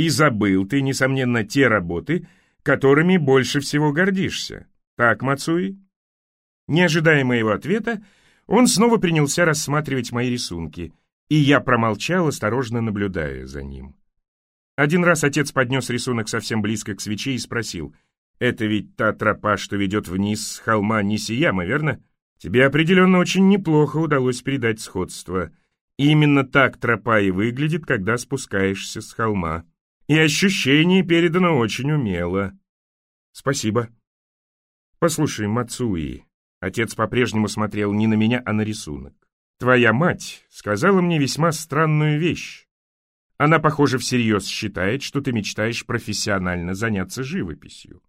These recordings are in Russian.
И забыл ты, несомненно, те работы, которыми больше всего гордишься. Так, Мацуи?» Не ожидая моего ответа, он снова принялся рассматривать мои рисунки, и я промолчал, осторожно наблюдая за ним. Один раз отец поднес рисунок совсем близко к свече и спросил, «Это ведь та тропа, что ведет вниз с холма Нисияма, верно? Тебе определенно очень неплохо удалось передать сходство. именно так тропа и выглядит, когда спускаешься с холма. И ощущение передано очень умело». «Спасибо». «Послушай, Мацуи», отец по-прежнему смотрел не на меня, а на рисунок. «Твоя мать сказала мне весьма странную вещь. Она, похоже, всерьез считает, что ты мечтаешь профессионально заняться живописью.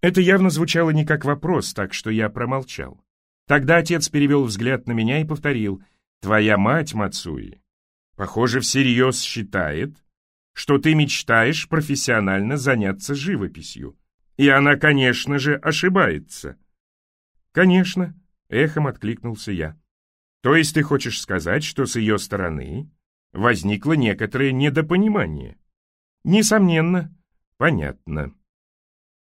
Это явно звучало не как вопрос, так что я промолчал. Тогда отец перевел взгляд на меня и повторил, «Твоя мать, Мацуи, похоже, всерьез считает, что ты мечтаешь профессионально заняться живописью. И она, конечно же, ошибается». «Конечно», — эхом откликнулся я. «То есть ты хочешь сказать, что с ее стороны возникло некоторое недопонимание. Несомненно, понятно.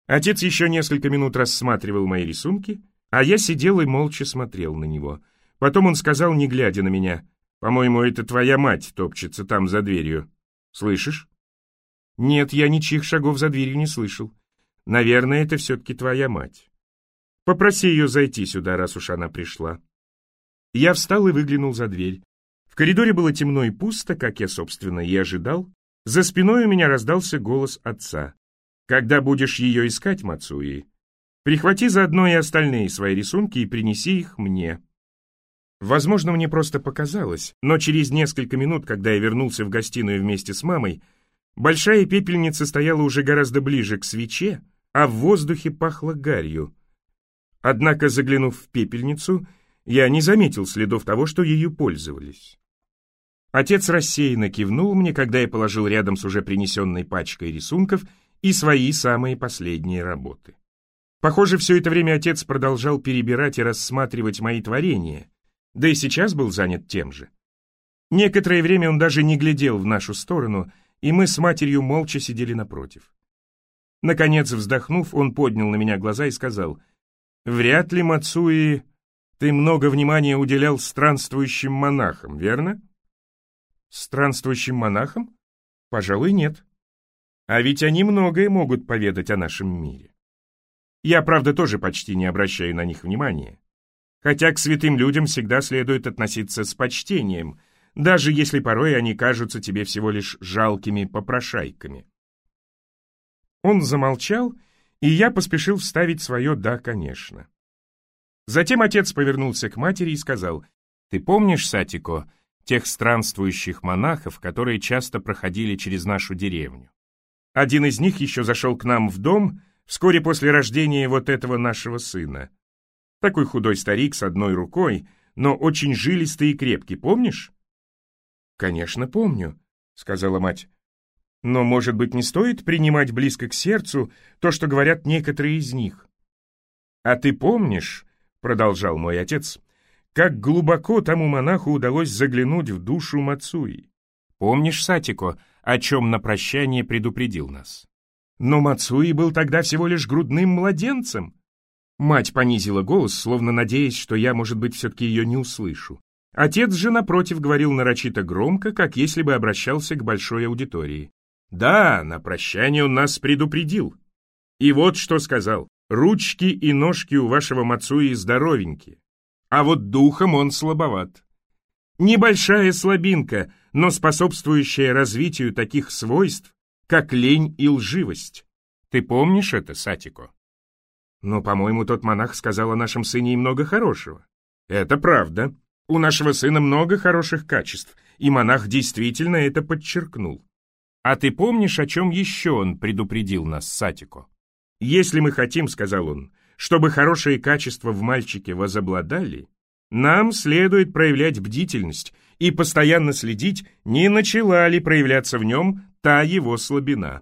Отец еще несколько минут рассматривал мои рисунки, а я сидел и молча смотрел на него. Потом он сказал, не глядя на меня, «По-моему, это твоя мать топчется там за дверью. Слышишь?» «Нет, я ничьих шагов за дверью не слышал. Наверное, это все-таки твоя мать. Попроси ее зайти сюда, раз уж она пришла». Я встал и выглянул за дверь. В коридоре было темно и пусто, как я, собственно, и ожидал. За спиной у меня раздался голос отца. «Когда будешь ее искать, Мацуи, прихвати заодно и остальные свои рисунки и принеси их мне». Возможно, мне просто показалось, но через несколько минут, когда я вернулся в гостиную вместе с мамой, большая пепельница стояла уже гораздо ближе к свече, а в воздухе пахло гарью. Однако, заглянув в пепельницу, я не заметил следов того, что ею пользовались. Отец рассеянно кивнул мне, когда я положил рядом с уже принесенной пачкой рисунков и свои самые последние работы. Похоже, все это время отец продолжал перебирать и рассматривать мои творения, да и сейчас был занят тем же. Некоторое время он даже не глядел в нашу сторону, и мы с матерью молча сидели напротив. Наконец, вздохнув, он поднял на меня глаза и сказал, «Вряд ли, Мацуи, ты много внимания уделял странствующим монахам, верно?» Странствующим монахам? Пожалуй, нет. А ведь они многое могут поведать о нашем мире. Я, правда, тоже почти не обращаю на них внимания. Хотя к святым людям всегда следует относиться с почтением, даже если порой они кажутся тебе всего лишь жалкими попрошайками. Он замолчал, и я поспешил вставить свое «да, конечно». Затем отец повернулся к матери и сказал, «Ты помнишь, Сатико, тех странствующих монахов, которые часто проходили через нашу деревню. Один из них еще зашел к нам в дом вскоре после рождения вот этого нашего сына. Такой худой старик с одной рукой, но очень жилистый и крепкий, помнишь? «Конечно, помню», — сказала мать. «Но, может быть, не стоит принимать близко к сердцу то, что говорят некоторые из них?» «А ты помнишь», — продолжал мой отец, как глубоко тому монаху удалось заглянуть в душу Мацуи. Помнишь, Сатико, о чем на прощание предупредил нас? Но Мацуи был тогда всего лишь грудным младенцем. Мать понизила голос, словно надеясь, что я, может быть, все-таки ее не услышу. Отец же, напротив, говорил нарочито громко, как если бы обращался к большой аудитории. «Да, на прощание он нас предупредил. И вот что сказал. Ручки и ножки у вашего Мацуи здоровенькие а вот духом он слабоват. Небольшая слабинка, но способствующая развитию таких свойств, как лень и лживость. Ты помнишь это, Сатико? Но, по-моему, тот монах сказал о нашем сыне и много хорошего. Это правда. У нашего сына много хороших качеств, и монах действительно это подчеркнул. А ты помнишь, о чем еще он предупредил нас, Сатико? Если мы хотим, сказал он, чтобы хорошие качества в мальчике возобладали, нам следует проявлять бдительность и постоянно следить, не начала ли проявляться в нем та его слабина.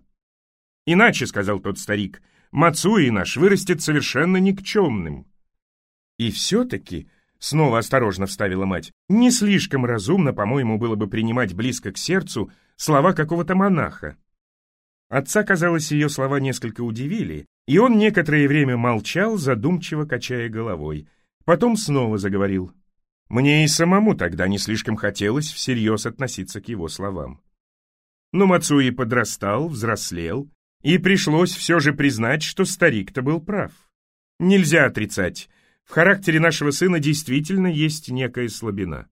«Иначе, — сказал тот старик, — Мацуи наш вырастет совершенно никчемным». «И все-таки, — снова осторожно вставила мать, — не слишком разумно, по-моему, было бы принимать близко к сердцу слова какого-то монаха. Отца, казалось, ее слова несколько удивили, и он некоторое время молчал, задумчиво качая головой. Потом снова заговорил. Мне и самому тогда не слишком хотелось всерьез относиться к его словам. Но Мацуи подрастал, взрослел, и пришлось все же признать, что старик-то был прав. Нельзя отрицать, в характере нашего сына действительно есть некая слабина.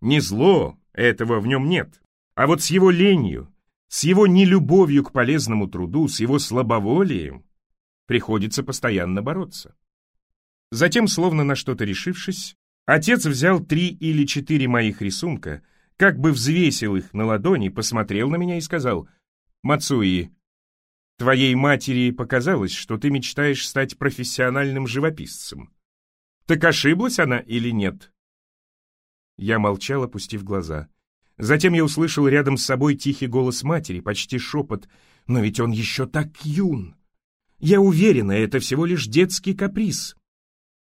Не зло, этого в нем нет, а вот с его ленью, с его нелюбовью к полезному труду, с его слабоволием приходится постоянно бороться. Затем, словно на что-то решившись, отец взял три или четыре моих рисунка, как бы взвесил их на ладони, посмотрел на меня и сказал, «Мацуи, твоей матери показалось, что ты мечтаешь стать профессиональным живописцем. Так ошиблась она или нет?» Я молчал, опустив глаза. Затем я услышал рядом с собой тихий голос матери, почти шепот. «Но ведь он еще так юн!» «Я уверена, это всего лишь детский каприз».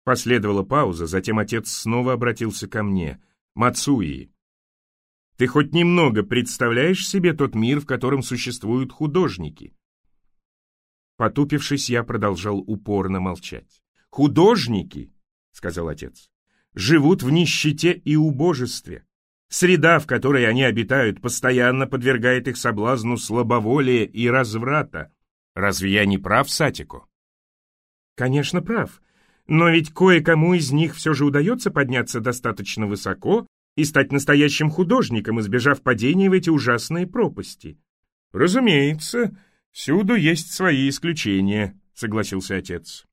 Последовала пауза, затем отец снова обратился ко мне. «Мацуи, ты хоть немного представляешь себе тот мир, в котором существуют художники?» Потупившись, я продолжал упорно молчать. «Художники!» — сказал отец. «Живут в нищете и убожестве. Среда, в которой они обитают, постоянно подвергает их соблазну слабоволия и разврата. Разве я не прав, Сатико? Конечно, прав. Но ведь кое-кому из них все же удается подняться достаточно высоко и стать настоящим художником, избежав падения в эти ужасные пропасти. Разумеется, всюду есть свои исключения, согласился отец.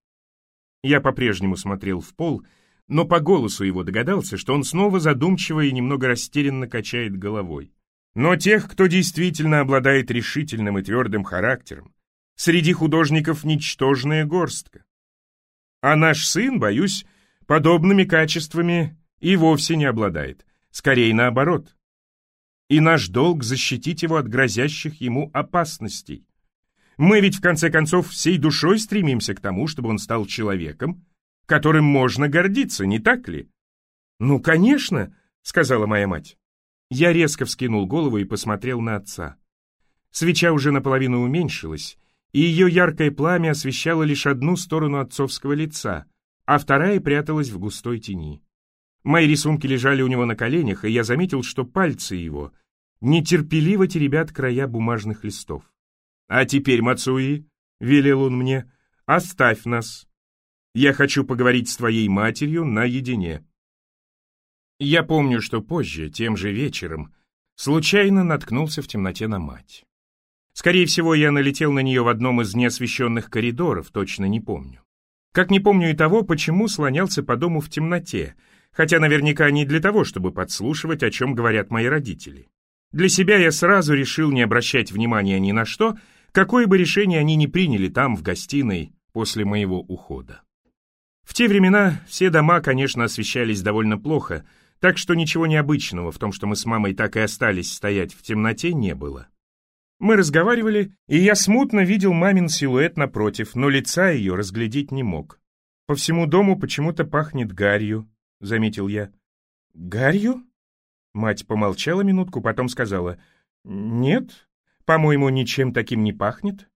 Я по-прежнему смотрел в пол, но по голосу его догадался, что он снова задумчиво и немного растерянно качает головой. Но тех, кто действительно обладает решительным и твердым характером, среди художников ничтожная горстка. А наш сын, боюсь, подобными качествами и вовсе не обладает, скорее наоборот. И наш долг защитить его от грозящих ему опасностей. Мы ведь в конце концов всей душой стремимся к тому, чтобы он стал человеком, которым можно гордиться, не так ли? «Ну, конечно», — сказала моя мать. Я резко вскинул голову и посмотрел на отца. Свеча уже наполовину уменьшилась, и ее яркое пламя освещало лишь одну сторону отцовского лица, а вторая пряталась в густой тени. Мои рисунки лежали у него на коленях, и я заметил, что пальцы его нетерпеливо теребят края бумажных листов. «А теперь, Мацуи», — велел он мне, — «оставь нас. Я хочу поговорить с твоей матерью наедине». Я помню, что позже, тем же вечером, случайно наткнулся в темноте на мать. Скорее всего, я налетел на нее в одном из неосвещенных коридоров, точно не помню. Как не помню и того, почему слонялся по дому в темноте, хотя наверняка не для того, чтобы подслушивать, о чем говорят мои родители. Для себя я сразу решил не обращать внимания ни на что, какое бы решение они ни приняли там, в гостиной, после моего ухода. В те времена все дома, конечно, освещались довольно плохо, так что ничего необычного в том, что мы с мамой так и остались стоять в темноте, не было. Мы разговаривали, и я смутно видел мамин силуэт напротив, но лица ее разглядеть не мог. «По всему дому почему-то пахнет гарью», — заметил я. «Гарью?» Мать помолчала минутку, потом сказала. «Нет, по-моему, ничем таким не пахнет.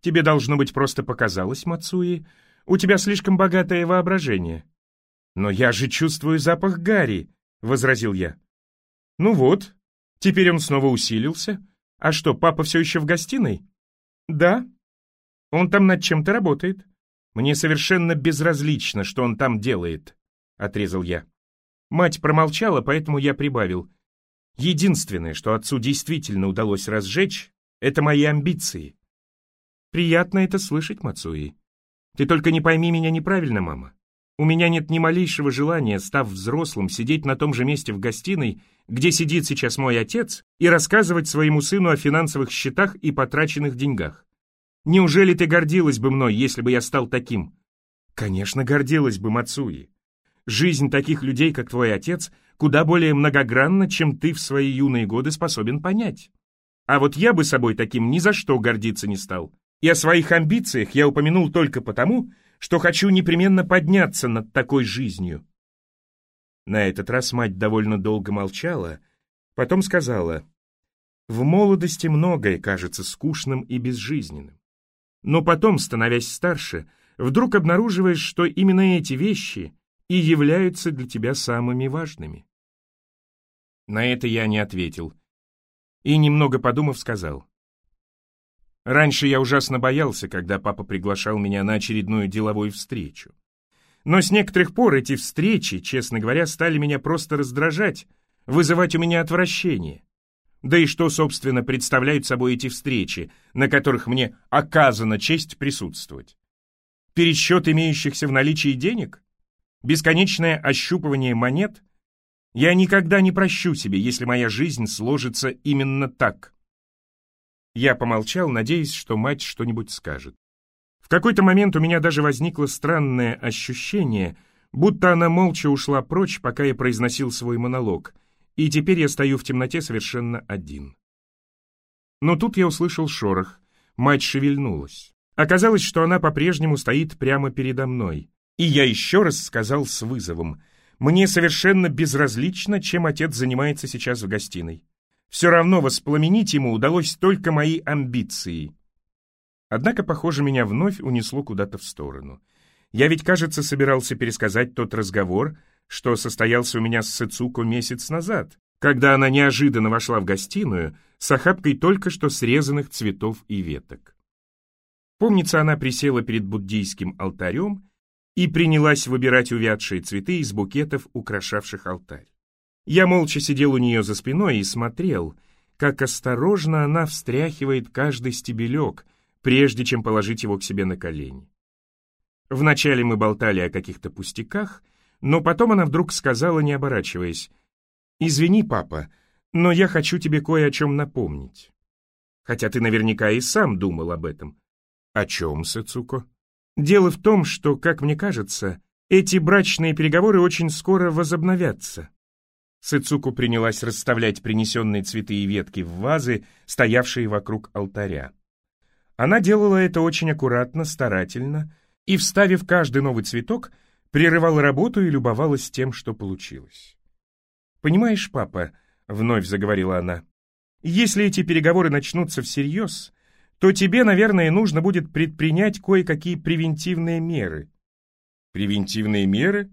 Тебе, должно быть, просто показалось, Мацуи. У тебя слишком богатое воображение». «Но я же чувствую запах гари», — возразил я. «Ну вот, теперь он снова усилился. А что, папа все еще в гостиной?» «Да. Он там над чем-то работает. Мне совершенно безразлично, что он там делает», — отрезал я. Мать промолчала, поэтому я прибавил. «Единственное, что отцу действительно удалось разжечь, это мои амбиции». «Приятно это слышать, Мацуи», ты только не пойми меня неправильно, мама. У меня нет ни малейшего желания, став взрослым, сидеть на том же месте в гостиной, где сидит сейчас мой отец, и рассказывать своему сыну о финансовых счетах и потраченных деньгах. Неужели ты гордилась бы мной, если бы я стал таким? Конечно, гордилась бы, Мацуи. Жизнь таких людей, как твой отец, куда более многогранна, чем ты в свои юные годы способен понять. А вот я бы собой таким ни за что гордиться не стал. И о своих амбициях я упомянул только потому, что хочу непременно подняться над такой жизнью. На этот раз мать довольно долго молчала, потом сказала, В молодости многое кажется скучным и безжизненным. Но потом, становясь старше, вдруг обнаруживаешь, что именно эти вещи и являются для тебя самыми важными. На это я не ответил. И, немного подумав, сказал. Раньше я ужасно боялся, когда папа приглашал меня на очередную деловую встречу. Но с некоторых пор эти встречи, честно говоря, стали меня просто раздражать, вызывать у меня отвращение. Да и что, собственно, представляют собой эти встречи, на которых мне оказана честь присутствовать? Пересчет имеющихся в наличии денег? Бесконечное ощупывание монет? Я никогда не прощу себе, если моя жизнь сложится именно так. Я помолчал, надеясь, что мать что-нибудь скажет. В какой-то момент у меня даже возникло странное ощущение, будто она молча ушла прочь, пока я произносил свой монолог — и теперь я стою в темноте совершенно один. Но тут я услышал шорох. Мать шевельнулась. Оказалось, что она по-прежнему стоит прямо передо мной. И я еще раз сказал с вызовом. Мне совершенно безразлично, чем отец занимается сейчас в гостиной. Все равно воспламенить ему удалось только мои амбиции. Однако, похоже, меня вновь унесло куда-то в сторону. Я ведь, кажется, собирался пересказать тот разговор, что состоялся у меня с Сыцуко месяц назад, когда она неожиданно вошла в гостиную с охапкой только что срезанных цветов и веток. Помнится, она присела перед буддийским алтарем и принялась выбирать увядшие цветы из букетов, украшавших алтарь. Я молча сидел у нее за спиной и смотрел, как осторожно она встряхивает каждый стебелек, прежде чем положить его к себе на колени. Вначале мы болтали о каких-то пустяках, но потом она вдруг сказала, не оборачиваясь, «Извини, папа, но я хочу тебе кое о чем напомнить. Хотя ты наверняка и сам думал об этом». «О чем, Сацуко?» «Дело в том, что, как мне кажется, эти брачные переговоры очень скоро возобновятся». Сыцуку принялась расставлять принесенные цветы и ветки в вазы, стоявшие вокруг алтаря. Она делала это очень аккуратно, старательно, и, вставив каждый новый цветок, прерывала работу и любовалась тем, что получилось. «Понимаешь, папа», — вновь заговорила она, — «если эти переговоры начнутся всерьез, то тебе, наверное, нужно будет предпринять кое-какие превентивные меры». «Превентивные меры?»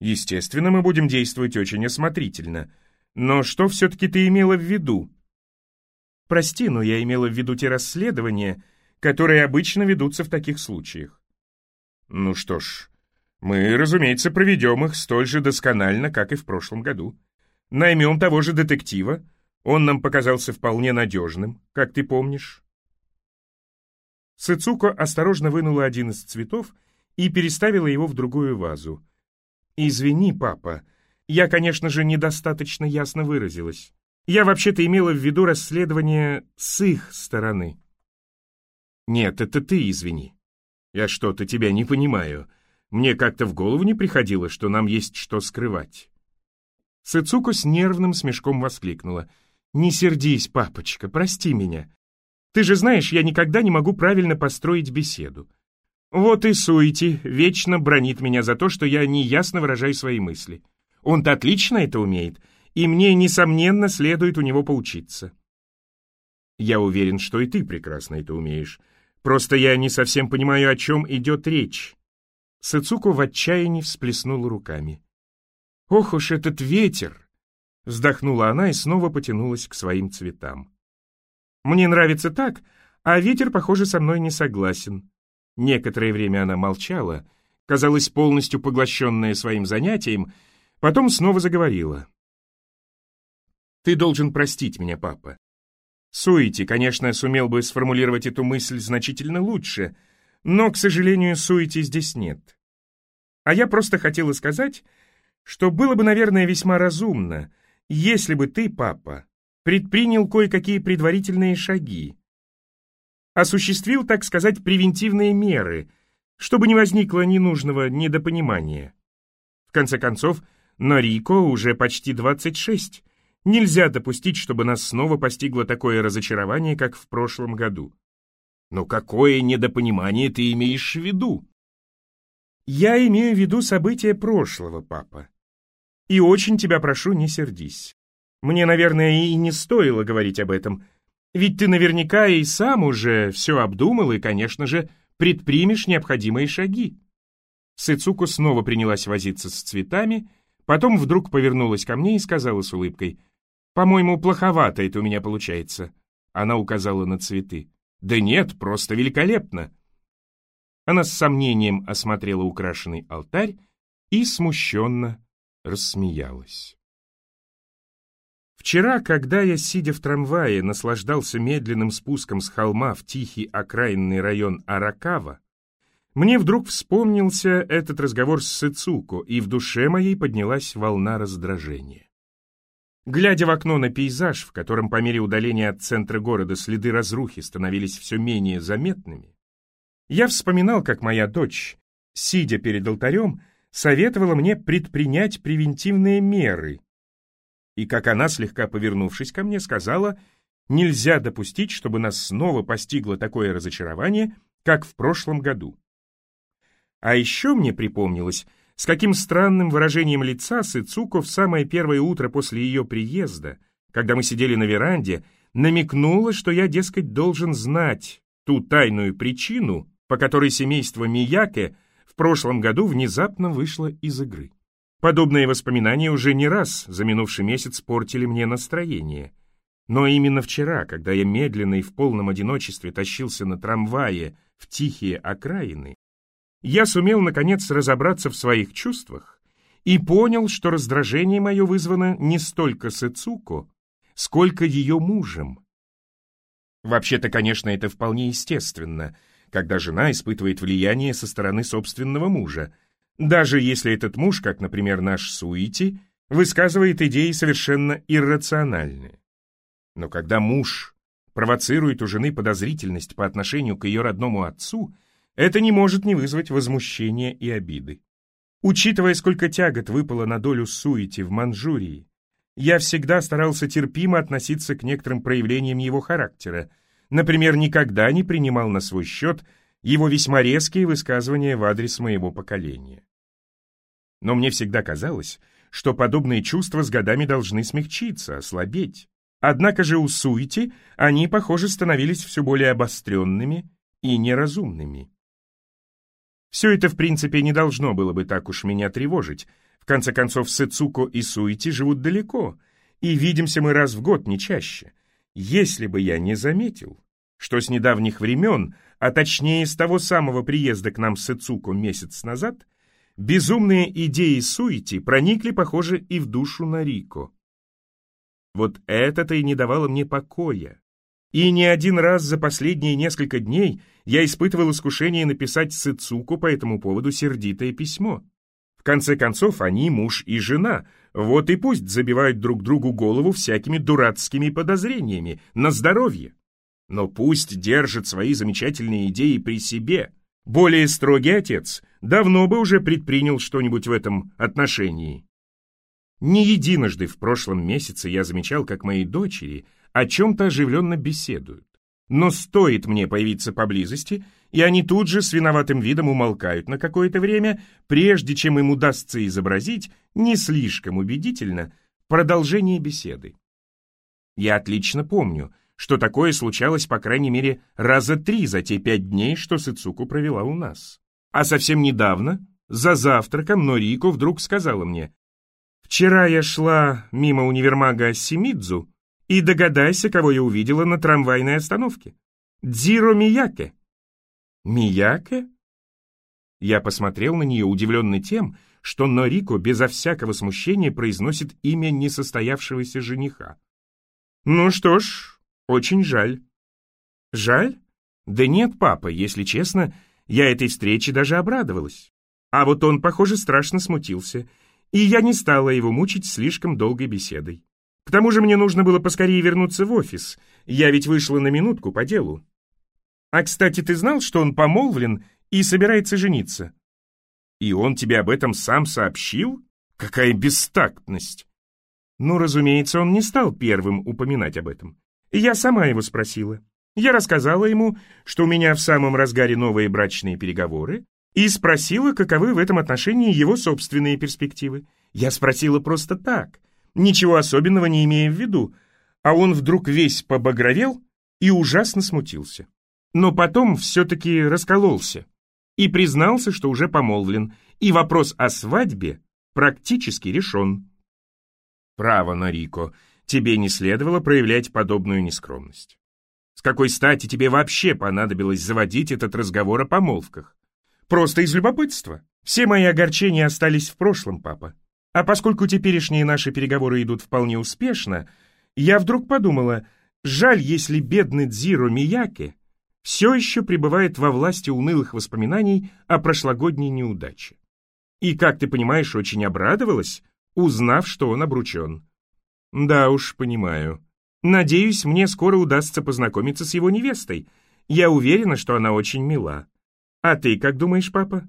«Естественно, мы будем действовать очень осмотрительно. Но что все-таки ты имела в виду?» «Прости, но я имела в виду те расследования, которые обычно ведутся в таких случаях». «Ну что ж, мы, разумеется, проведем их столь же досконально, как и в прошлом году. Наймем того же детектива. Он нам показался вполне надежным, как ты помнишь. Сыцуко осторожно вынула один из цветов и переставила его в другую вазу. «Извини, папа, я, конечно же, недостаточно ясно выразилась. Я вообще-то имела в виду расследование с их стороны». «Нет, это ты извини. Я что-то тебя не понимаю», мне как-то в голову не приходило, что нам есть что скрывать. Сыцуко с нервным смешком воскликнула. «Не сердись, папочка, прости меня. Ты же знаешь, я никогда не могу правильно построить беседу. Вот и Суити вечно бронит меня за то, что я неясно выражаю свои мысли. Он-то отлично это умеет, и мне, несомненно, следует у него поучиться. Я уверен, что и ты прекрасно это умеешь. Просто я не совсем понимаю, о чем идет речь. Сыцуко в отчаянии всплеснула руками. «Ох уж этот ветер!» Вздохнула она и снова потянулась к своим цветам. «Мне нравится так, а ветер, похоже, со мной не согласен». Некоторое время она молчала, казалось полностью поглощенная своим занятием, потом снова заговорила. «Ты должен простить меня, папа. Суити, конечно, сумел бы сформулировать эту мысль значительно лучше — но, к сожалению, суети здесь нет. А я просто хотела сказать, что было бы, наверное, весьма разумно, если бы ты, папа, предпринял кое-какие предварительные шаги, осуществил, так сказать, превентивные меры, чтобы не возникло ненужного недопонимания. В конце концов, Норико уже почти 26. Нельзя допустить, чтобы нас снова постигло такое разочарование, как в прошлом году. Но какое недопонимание ты имеешь в виду? Я имею в виду события прошлого, папа. И очень тебя прошу, не сердись. Мне, наверное, и не стоило говорить об этом. Ведь ты наверняка и сам уже все обдумал и, конечно же, предпримешь необходимые шаги». Сыцуко снова принялась возиться с цветами, потом вдруг повернулась ко мне и сказала с улыбкой, «По-моему, плоховато это у меня получается». Она указала на цветы. «Да нет, просто великолепно!» Она с сомнением осмотрела украшенный алтарь и смущенно рассмеялась. Вчера, когда я, сидя в трамвае, наслаждался медленным спуском с холма в тихий окраинный район Аракава, мне вдруг вспомнился этот разговор с Сыцуко, и в душе моей поднялась волна раздражения. Глядя в окно на пейзаж, в котором по мере удаления от центра города следы разрухи становились все менее заметными, я вспоминал, как моя дочь, сидя перед алтарем, советовала мне предпринять превентивные меры, и как она, слегка повернувшись ко мне, сказала, нельзя допустить, чтобы нас снова постигло такое разочарование, как в прошлом году. А еще мне припомнилось, с каким странным выражением лица Сыцуко в самое первое утро после ее приезда, когда мы сидели на веранде, намекнула, что я, дескать, должен знать ту тайную причину, по которой семейство Мияке в прошлом году внезапно вышло из игры. Подобные воспоминания уже не раз за минувший месяц портили мне настроение. Но именно вчера, когда я медленно и в полном одиночестве тащился на трамвае в тихие окраины, я сумел, наконец, разобраться в своих чувствах и понял, что раздражение мое вызвано не столько Сэцуко, сколько ее мужем. Вообще-то, конечно, это вполне естественно, когда жена испытывает влияние со стороны собственного мужа, даже если этот муж, как, например, наш Суити, высказывает идеи совершенно иррациональные. Но когда муж провоцирует у жены подозрительность по отношению к ее родному отцу – это не может не вызвать возмущения и обиды. Учитывая, сколько тягот выпало на долю суети в Манчжурии, я всегда старался терпимо относиться к некоторым проявлениям его характера, например, никогда не принимал на свой счет его весьма резкие высказывания в адрес моего поколения. Но мне всегда казалось, что подобные чувства с годами должны смягчиться, ослабеть. Однако же у Суити они, похоже, становились все более обостренными и неразумными. Все это, в принципе, не должно было бы так уж меня тревожить. В конце концов, Сэцуко и Суити живут далеко, и видимся мы раз в год, не чаще. Если бы я не заметил, что с недавних времен, а точнее с того самого приезда к нам Сэцуко месяц назад, безумные идеи Суити проникли, похоже, и в душу Нарико. Вот это-то и не давало мне покоя. И не один раз за последние несколько дней я испытывал искушение написать Сыцуку по этому поводу сердитое письмо. В конце концов, они муж и жена, вот и пусть забивают друг другу голову всякими дурацкими подозрениями на здоровье. Но пусть держат свои замечательные идеи при себе. Более строгий отец давно бы уже предпринял что-нибудь в этом отношении. Не единожды в прошлом месяце я замечал, как мои дочери – о чем-то оживленно беседуют. Но стоит мне появиться поблизости, и они тут же с виноватым видом умолкают на какое-то время, прежде чем им удастся изобразить, не слишком убедительно, продолжение беседы. Я отлично помню, что такое случалось по крайней мере раза три за те пять дней, что Сыцуку провела у нас. А совсем недавно, за завтраком, Норико вдруг сказала мне, «Вчера я шла мимо универмага Симидзу, и догадайся, кого я увидела на трамвайной остановке. Дзиро Мияке. Мияке? Я посмотрел на нее, удивленный тем, что Норико безо всякого смущения произносит имя несостоявшегося жениха. Ну что ж, очень жаль. Жаль? Да нет, папа, если честно, я этой встрече даже обрадовалась. А вот он, похоже, страшно смутился, и я не стала его мучить слишком долгой беседой. К тому же мне нужно было поскорее вернуться в офис. Я ведь вышла на минутку по делу. А, кстати, ты знал, что он помолвлен и собирается жениться? И он тебе об этом сам сообщил? Какая бестактность! Ну, разумеется, он не стал первым упоминать об этом. Я сама его спросила. Я рассказала ему, что у меня в самом разгаре новые брачные переговоры, и спросила, каковы в этом отношении его собственные перспективы. Я спросила просто так — ничего особенного не имея в виду, а он вдруг весь побагровел и ужасно смутился. Но потом все-таки раскололся и признался, что уже помолвлен, и вопрос о свадьбе практически решен. Право, Нарико, тебе не следовало проявлять подобную нескромность. С какой стати тебе вообще понадобилось заводить этот разговор о помолвках? Просто из любопытства. Все мои огорчения остались в прошлом, папа. А поскольку теперешние наши переговоры идут вполне успешно, я вдруг подумала, жаль, если бедный Дзиро Мияке все еще пребывает во власти унылых воспоминаний о прошлогодней неудаче. И, как ты понимаешь, очень обрадовалась, узнав, что он обручен. Да уж, понимаю. Надеюсь, мне скоро удастся познакомиться с его невестой. Я уверена, что она очень мила. А ты как думаешь, папа?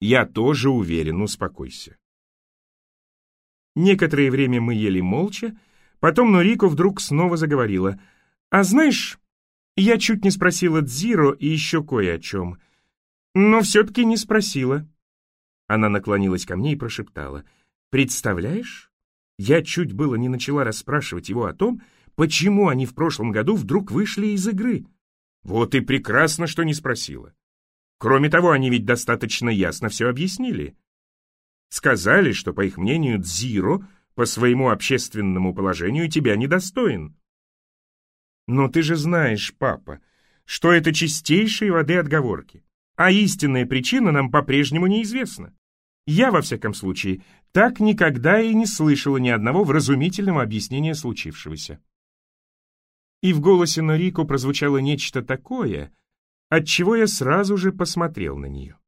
Я тоже уверен, успокойся. Некоторое время мы ели молча, потом Норико вдруг снова заговорила. «А знаешь, я чуть не спросила Дзиро и еще кое о чем, но все-таки не спросила». Она наклонилась ко мне и прошептала. «Представляешь, я чуть было не начала расспрашивать его о том, почему они в прошлом году вдруг вышли из игры. Вот и прекрасно, что не спросила. Кроме того, они ведь достаточно ясно все объяснили. Сказали, что, по их мнению, Дзиро по своему общественному положению тебя недостоин. Но ты же знаешь, папа, что это чистейшей воды отговорки, а истинная причина нам по-прежнему неизвестна. Я, во всяком случае, так никогда и не слышала ни одного вразумительного объяснения случившегося. И в голосе Норико прозвучало нечто такое, отчего я сразу же посмотрел на нее.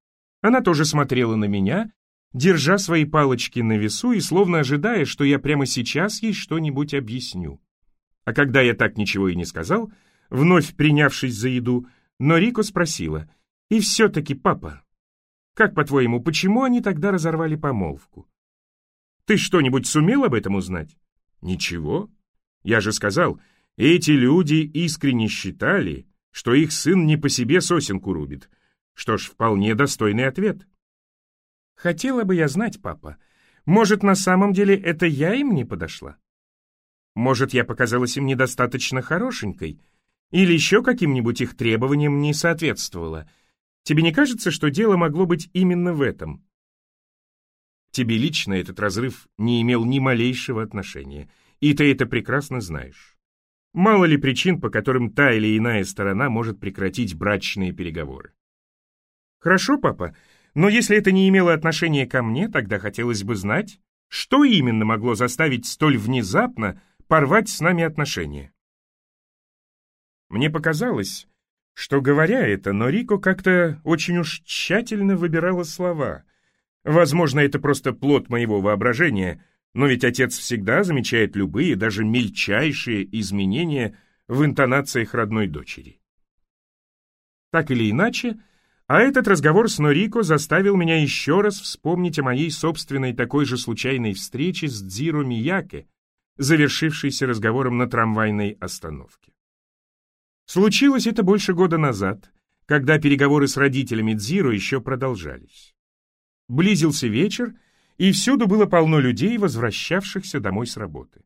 Она тоже смотрела на меня, держа свои палочки на весу и словно ожидая, что я прямо сейчас ей что-нибудь объясню. А когда я так ничего и не сказал, вновь принявшись за еду, Норико спросила, «И все-таки, папа, как, по-твоему, почему они тогда разорвали помолвку? Ты что-нибудь сумел об этом узнать?» «Ничего. Я же сказал, эти люди искренне считали, что их сын не по себе сосенку рубит. Что ж, вполне достойный ответ. Хотела бы я знать, папа, может, на самом деле это я им не подошла? Может, я показалась им недостаточно хорошенькой? Или еще каким-нибудь их требованиям не соответствовала? Тебе не кажется, что дело могло быть именно в этом? Тебе лично этот разрыв не имел ни малейшего отношения, и ты это прекрасно знаешь. Мало ли причин, по которым та или иная сторона может прекратить брачные переговоры. Хорошо, папа, но если это не имело отношения ко мне, тогда хотелось бы знать, что именно могло заставить столь внезапно порвать с нами отношения. Мне показалось, что, говоря это, Норико как-то очень уж тщательно выбирала слова. Возможно, это просто плод моего воображения, но ведь отец всегда замечает любые, даже мельчайшие изменения в интонациях родной дочери. Так или иначе, а этот разговор с Норико заставил меня еще раз вспомнить о моей собственной такой же случайной встрече с Дзиро Мияке, завершившейся разговором на трамвайной остановке. Случилось это больше года назад, когда переговоры с родителями Дзиро еще продолжались. Близился вечер, и всюду было полно людей, возвращавшихся домой с работы.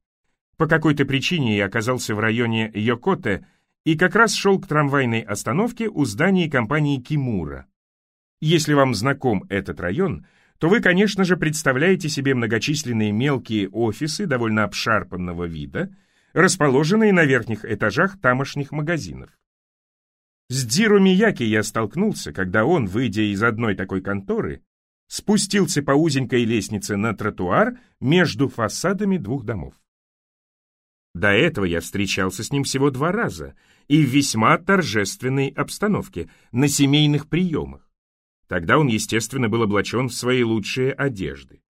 По какой-то причине я оказался в районе Йокоте и как раз шел к трамвайной остановке у здания компании Кимура. Если вам знаком этот район, то вы, конечно же, представляете себе многочисленные мелкие офисы довольно обшарпанного вида, расположенные на верхних этажах тамошних магазинов. С Дзиро Мияки я столкнулся, когда он, выйдя из одной такой конторы, спустился по узенькой лестнице на тротуар между фасадами двух домов. До этого я встречался с ним всего два раза и в весьма торжественной обстановке, на семейных приемах. Тогда он, естественно, был облачен в свои лучшие одежды.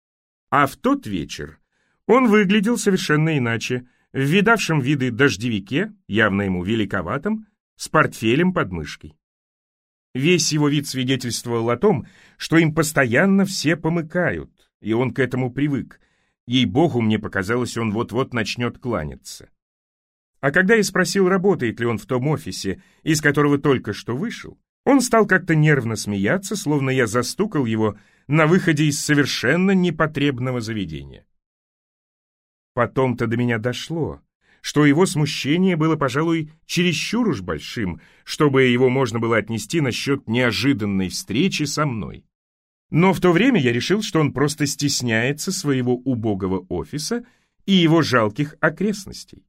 А в тот вечер он выглядел совершенно иначе, в видавшем виды дождевике, явно ему великоватом, с портфелем под мышкой. Весь его вид свидетельствовал о том, что им постоянно все помыкают, и он к этому привык. Ей-богу, мне показалось, он вот-вот начнет кланяться. А когда я спросил, работает ли он в том офисе, из которого только что вышел, он стал как-то нервно смеяться, словно я застукал его на выходе из совершенно непотребного заведения. Потом-то до меня дошло, что его смущение было, пожалуй, чересчур уж большим, чтобы его можно было отнести насчет неожиданной встречи со мной. Но в то время я решил, что он просто стесняется своего убогого офиса и его жалких окрестностей.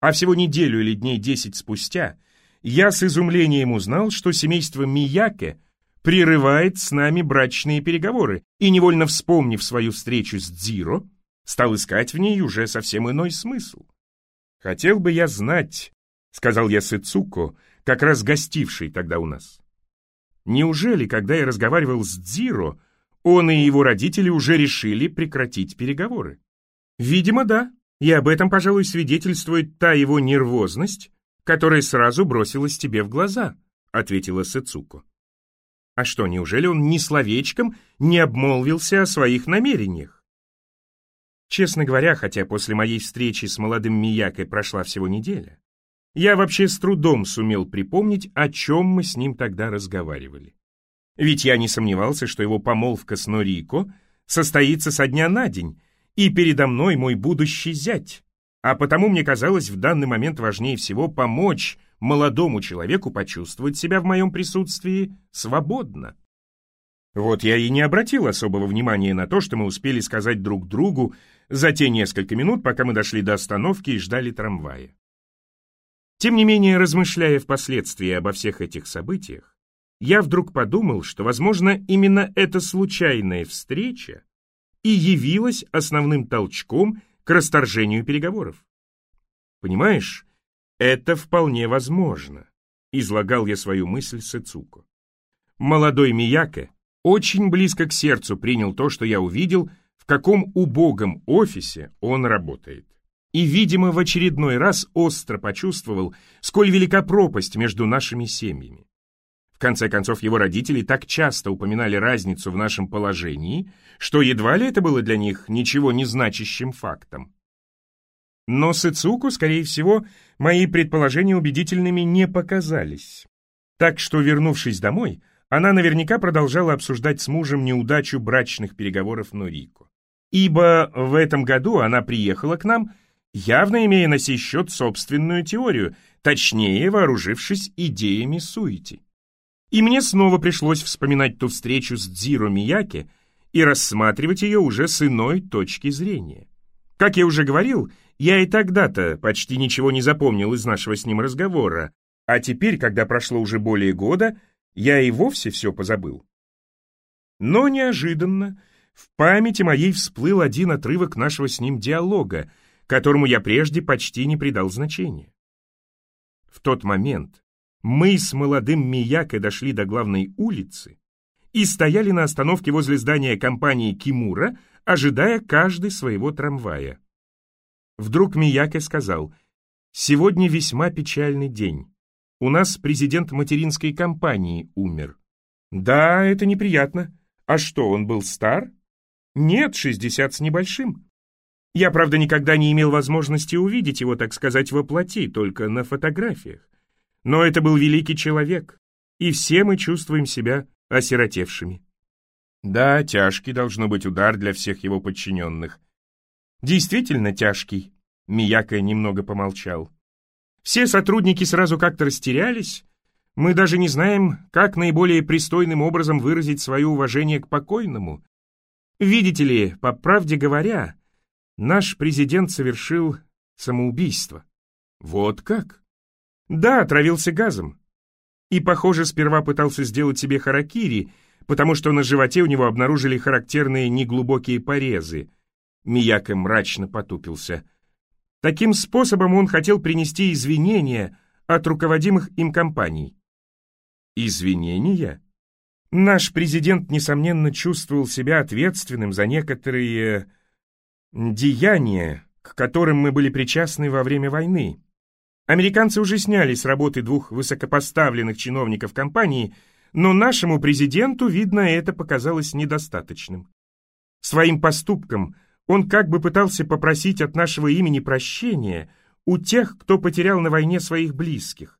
А всего неделю или дней десять спустя я с изумлением узнал, что семейство Мияке прерывает с нами брачные переговоры и, невольно вспомнив свою встречу с Дзиро, стал искать в ней уже совсем иной смысл. «Хотел бы я знать», — сказал я Сыцуко, как раз гостивший тогда у нас. Неужели, когда я разговаривал с Дзиро, он и его родители уже решили прекратить переговоры? Видимо, да. И об этом, пожалуй, свидетельствует та его нервозность, которая сразу бросилась тебе в глаза, ответила Сыцуко. А что, неужели он ни словечком не обмолвился о своих намерениях? Честно говоря, хотя после моей встречи с молодым Миякой прошла всего неделя, я вообще с трудом сумел припомнить, о чем мы с ним тогда разговаривали. Ведь я не сомневался, что его помолвка с Норико состоится со дня на день, и передо мной мой будущий зять. А потому мне казалось в данный момент важнее всего помочь молодому человеку почувствовать себя в моем присутствии свободно. Вот я и не обратил особого внимания на то, что мы успели сказать друг другу за те несколько минут, пока мы дошли до остановки и ждали трамвая. Тем не менее, размышляя впоследствии обо всех этих событиях, я вдруг подумал, что, возможно, именно эта случайная встреча и явилась основным толчком к расторжению переговоров. Понимаешь, это вполне возможно, излагал я свою мысль Сыцуко. Молодой Мияке очень близко к сердцу принял то, что я увидел, в каком убогом офисе он работает. И, видимо, в очередной раз остро почувствовал, сколь велика пропасть между нашими семьями. В конце концов, его родители так часто упоминали разницу в нашем положении, что едва ли это было для них ничего не значащим фактом. Но Сыцуку, скорее всего, мои предположения убедительными не показались. Так что, вернувшись домой, она наверняка продолжала обсуждать с мужем неудачу брачных переговоров Норико. Ибо в этом году она приехала к нам, явно имея на сей счет собственную теорию, точнее вооружившись идеями Суити. И мне снова пришлось вспоминать ту встречу с Дзиро Мияки и рассматривать ее уже с иной точки зрения. Как я уже говорил, я и тогда-то почти ничего не запомнил из нашего с ним разговора, а теперь, когда прошло уже более года, я и вовсе все позабыл. Но неожиданно в памяти моей всплыл один отрывок нашего с ним диалога, которому я прежде почти не придал значения. В тот момент мы с молодым Миякой дошли до главной улицы и стояли на остановке возле здания компании «Кимура», ожидая каждый своего трамвая. Вдруг Мияке сказал, «Сегодня весьма печальный день. У нас президент материнской компании умер. Да, это неприятно. А что, он был стар? Нет, шестьдесят с небольшим. Я, правда, никогда не имел возможности увидеть его, так сказать, воплоти, только на фотографиях. Но это был великий человек, и все мы чувствуем себя осиротевшими. Да, тяжкий должно быть удар для всех его подчиненных. Действительно тяжкий, Мияка немного помолчал. Все сотрудники сразу как-то растерялись. Мы даже не знаем, как наиболее пристойным образом выразить свое уважение к покойному. Видите ли, по правде говоря, наш президент совершил самоубийство. Вот как? Да, отравился газом. И, похоже, сперва пытался сделать себе харакири, потому что на животе у него обнаружили характерные неглубокие порезы. Мияка мрачно потупился — Таким способом он хотел принести извинения от руководимых им компаний. Извинения? Наш президент, несомненно, чувствовал себя ответственным за некоторые деяния, к которым мы были причастны во время войны. Американцы уже сняли с работы двух высокопоставленных чиновников компании, но нашему президенту, видно, это показалось недостаточным. Своим поступком – он как бы пытался попросить от нашего имени прощения у тех, кто потерял на войне своих близких.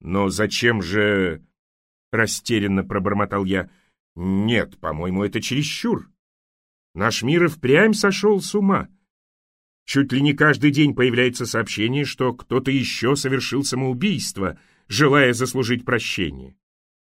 «Но зачем же...» — растерянно пробормотал я. «Нет, по-моему, это чересчур. Наш мир и впрямь сошел с ума. Чуть ли не каждый день появляется сообщение, что кто-то еще совершил самоубийство, желая заслужить прощение.